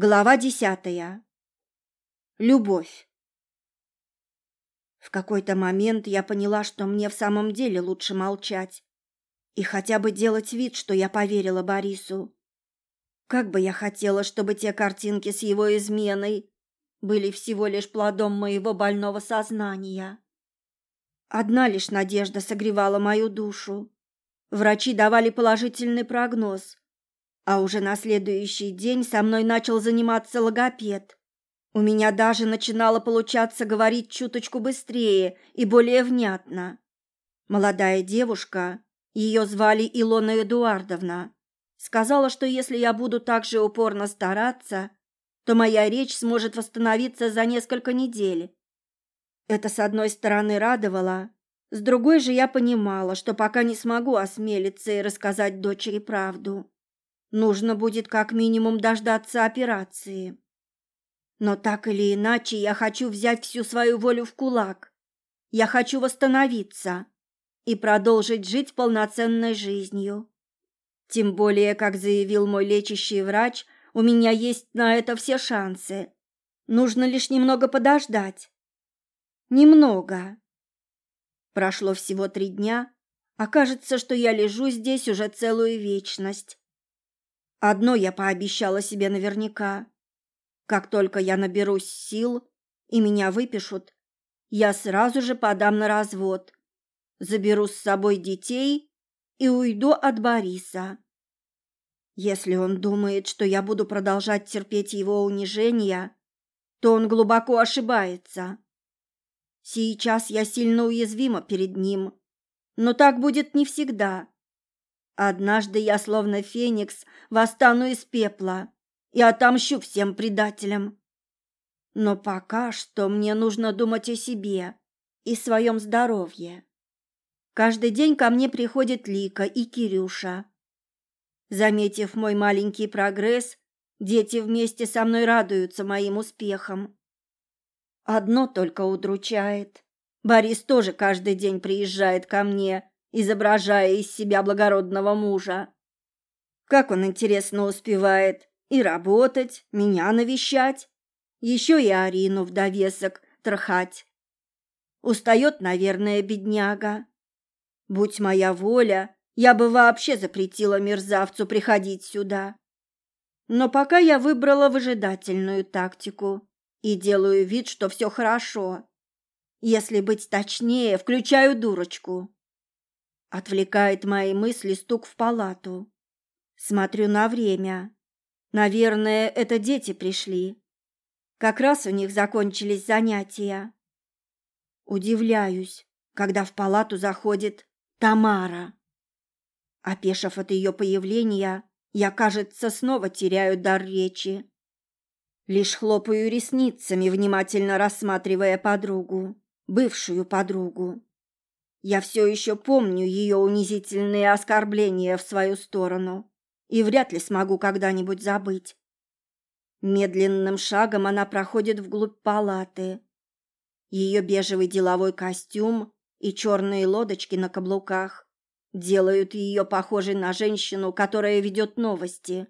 Глава десятая. Любовь. В какой-то момент я поняла, что мне в самом деле лучше молчать и хотя бы делать вид, что я поверила Борису. Как бы я хотела, чтобы те картинки с его изменой были всего лишь плодом моего больного сознания. Одна лишь надежда согревала мою душу. Врачи давали положительный прогноз, а уже на следующий день со мной начал заниматься логопед. У меня даже начинало получаться говорить чуточку быстрее и более внятно. Молодая девушка, ее звали Илона Эдуардовна, сказала, что если я буду так же упорно стараться, то моя речь сможет восстановиться за несколько недель. Это, с одной стороны, радовало, с другой же я понимала, что пока не смогу осмелиться и рассказать дочери правду. Нужно будет как минимум дождаться операции. Но так или иначе я хочу взять всю свою волю в кулак. Я хочу восстановиться и продолжить жить полноценной жизнью. Тем более, как заявил мой лечащий врач, у меня есть на это все шансы. Нужно лишь немного подождать. Немного. Прошло всего три дня, а кажется, что я лежу здесь уже целую вечность. Одно я пообещала себе наверняка. Как только я наберусь сил и меня выпишут, я сразу же подам на развод, заберу с собой детей и уйду от Бориса. Если он думает, что я буду продолжать терпеть его унижения, то он глубоко ошибается. Сейчас я сильно уязвима перед ним, но так будет не всегда. Однажды я, словно феникс, восстану из пепла и отомщу всем предателям. Но пока что мне нужно думать о себе и своем здоровье. Каждый день ко мне приходят Лика и Кирюша. Заметив мой маленький прогресс, дети вместе со мной радуются моим успехам. Одно только удручает. Борис тоже каждый день приезжает ко мне изображая из себя благородного мужа. Как он, интересно, успевает и работать, меня навещать, еще и Арину в довесок трахать. Устает, наверное, бедняга. Будь моя воля, я бы вообще запретила мерзавцу приходить сюда. Но пока я выбрала выжидательную тактику и делаю вид, что все хорошо. Если быть точнее, включаю дурочку. Отвлекает мои мысли стук в палату. Смотрю на время. Наверное, это дети пришли. Как раз у них закончились занятия. Удивляюсь, когда в палату заходит Тамара. Опешив от ее появления, я, кажется, снова теряю дар речи. Лишь хлопаю ресницами, внимательно рассматривая подругу, бывшую подругу. Я все еще помню ее унизительные оскорбления в свою сторону и вряд ли смогу когда-нибудь забыть. Медленным шагом она проходит вглубь палаты. Ее бежевый деловой костюм и черные лодочки на каблуках делают ее похожей на женщину, которая ведет новости.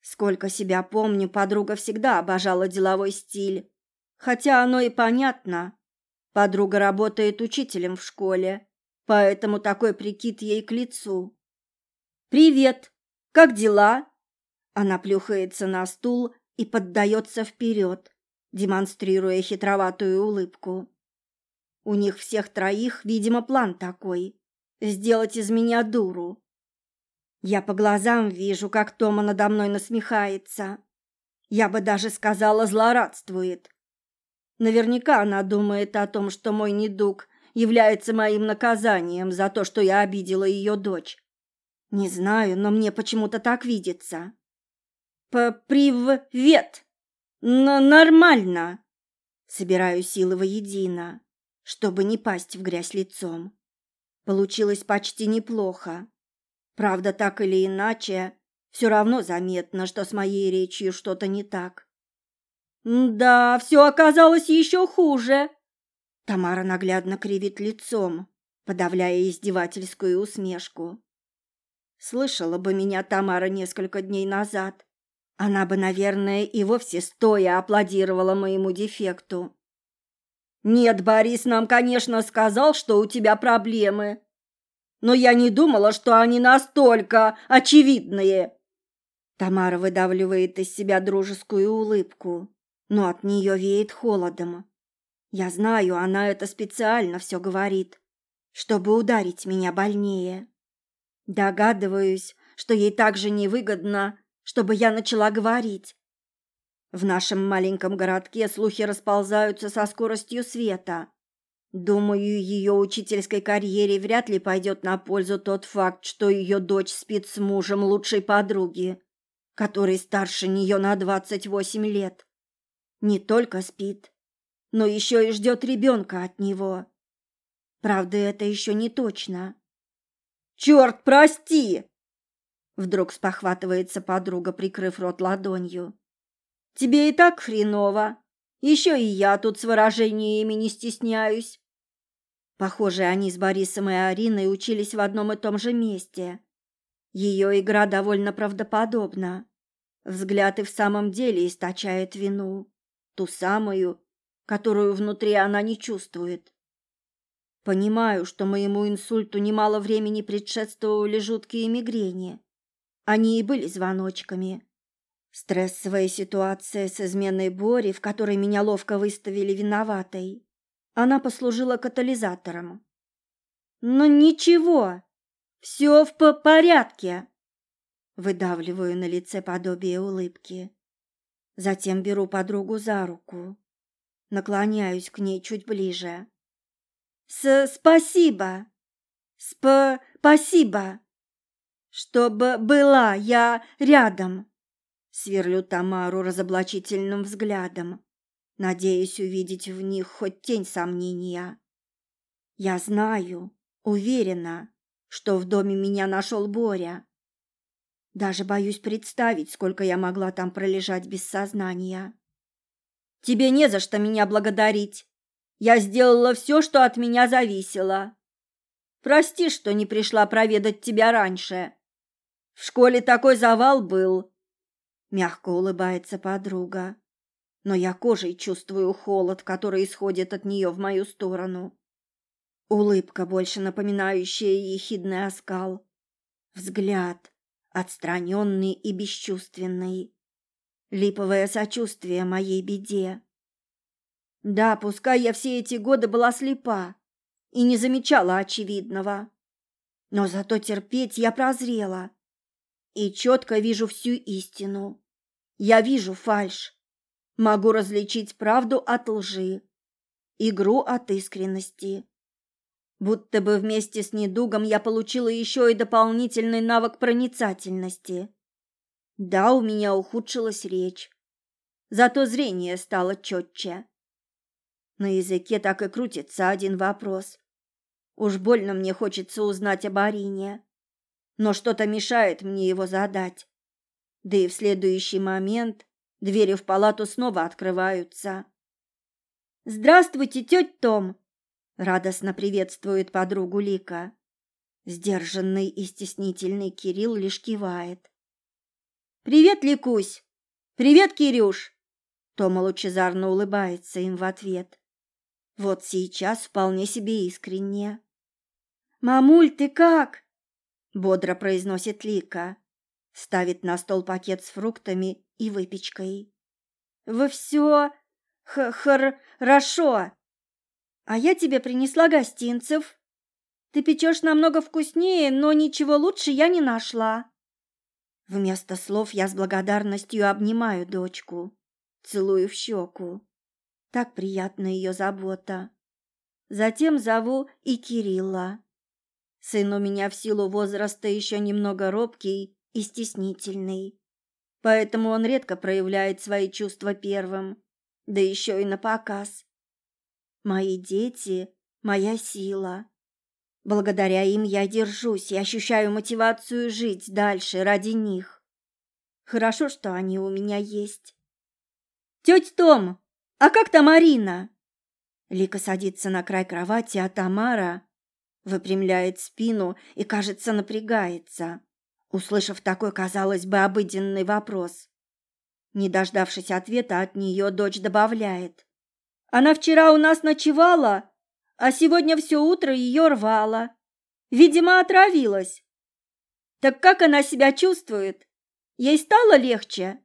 Сколько себя помню, подруга всегда обожала деловой стиль, хотя оно и понятно. Подруга работает учителем в школе, поэтому такой прикид ей к лицу. «Привет! Как дела?» Она плюхается на стул и поддается вперед, демонстрируя хитроватую улыбку. У них всех троих, видимо, план такой – сделать из меня дуру. Я по глазам вижу, как Тома надо мной насмехается. Я бы даже сказала, злорадствует. Наверняка она думает о том, что мой недуг является моим наказанием за то, что я обидела ее дочь. Не знаю, но мне почему-то так видится. «Привет! Н Нормально!» Собираю силы воедино, чтобы не пасть в грязь лицом. Получилось почти неплохо. Правда, так или иначе, все равно заметно, что с моей речью что-то не так. «Да, все оказалось еще хуже!» Тамара наглядно кривит лицом, подавляя издевательскую усмешку. Слышала бы меня Тамара несколько дней назад. Она бы, наверное, и вовсе стоя аплодировала моему дефекту. Нет, Борис нам, конечно, сказал, что у тебя проблемы. Но я не думала, что они настолько очевидные. Тамара выдавливает из себя дружескую улыбку, но от нее веет холодом. Я знаю, она это специально все говорит, чтобы ударить меня больнее. Догадываюсь, что ей также невыгодно, чтобы я начала говорить. В нашем маленьком городке слухи расползаются со скоростью света. Думаю, ее учительской карьере вряд ли пойдет на пользу тот факт, что ее дочь спит с мужем лучшей подруги, который старше нее на двадцать восемь лет. Не только спит, но еще и ждет ребенка от него. Правда, это еще не точно. «Черт, прости!» Вдруг спохватывается подруга, прикрыв рот ладонью. «Тебе и так хреново. Еще и я тут с выражениями не стесняюсь». Похоже, они с Борисом и Ариной учились в одном и том же месте. Ее игра довольно правдоподобна. Взгляд и в самом деле источает вину, ту самую, которую внутри она не чувствует. Понимаю, что моему инсульту немало времени предшествовали жуткие мигрени. Они и были звоночками. Стрессовая ситуация с изменой Бори, в которой меня ловко выставили виноватой, она послужила катализатором. Но ничего, все в порядке. Выдавливаю на лице подобие улыбки. Затем беру подругу за руку. Наклоняюсь к ней чуть ближе. С спасибо. Сп спасибо. Чтобы была я рядом. Сверлю Тамару разоблачительным взглядом, надеясь увидеть в них хоть тень сомнения. Я знаю, уверена, что в доме меня нашел Боря. Даже боюсь представить, сколько я могла там пролежать без сознания. Тебе не за что меня благодарить. Я сделала все, что от меня зависело. Прости, что не пришла проведать тебя раньше. В школе такой завал был. Мягко улыбается подруга, но я кожей чувствую холод, который исходит от нее в мою сторону. Улыбка, больше напоминающая ехидный оскал. Взгляд, отстраненный и бесчувственный. Липовое сочувствие моей беде. Да, пускай я все эти годы была слепа и не замечала очевидного, но зато терпеть я прозрела и четко вижу всю истину. Я вижу фальшь, могу различить правду от лжи, игру от искренности. Будто бы вместе с недугом я получила еще и дополнительный навык проницательности. Да, у меня ухудшилась речь, зато зрение стало четче. На языке так и крутится один вопрос. Уж больно мне хочется узнать об Арине, но что-то мешает мне его задать. Да и в следующий момент двери в палату снова открываются. «Здравствуйте, тетя Том!» — радостно приветствует подругу Лика. Сдержанный и стеснительный Кирилл лишь кивает. «Привет, Ликусь! Привет, Кирюш!» Тома лучезарно улыбается им в ответ. Вот сейчас вполне себе искренне. «Мамуль, ты как?» – бодро произносит Лика. Ставит на стол пакет с фруктами и выпечкой. «Вы все хорошо. А я тебе принесла гостинцев. Ты печешь намного вкуснее, но ничего лучше я не нашла». Вместо слов я с благодарностью обнимаю дочку, целую в щеку. Так приятна ее забота. Затем зову и Кирилла. Сын у меня в силу возраста еще немного робкий и стеснительный, поэтому он редко проявляет свои чувства первым, да еще и на показ. Мои дети – моя сила. Благодаря им я держусь и ощущаю мотивацию жить дальше ради них. Хорошо, что они у меня есть. «Тетя Том, а как там Марина?» Лика садится на край кровати, а Тамара выпрямляет спину и, кажется, напрягается, услышав такой, казалось бы, обыденный вопрос. Не дождавшись ответа от нее, дочь добавляет. Она вчера у нас ночевала, а сегодня все утро ее рвала. Видимо, отравилась. Так как она себя чувствует? Ей стало легче?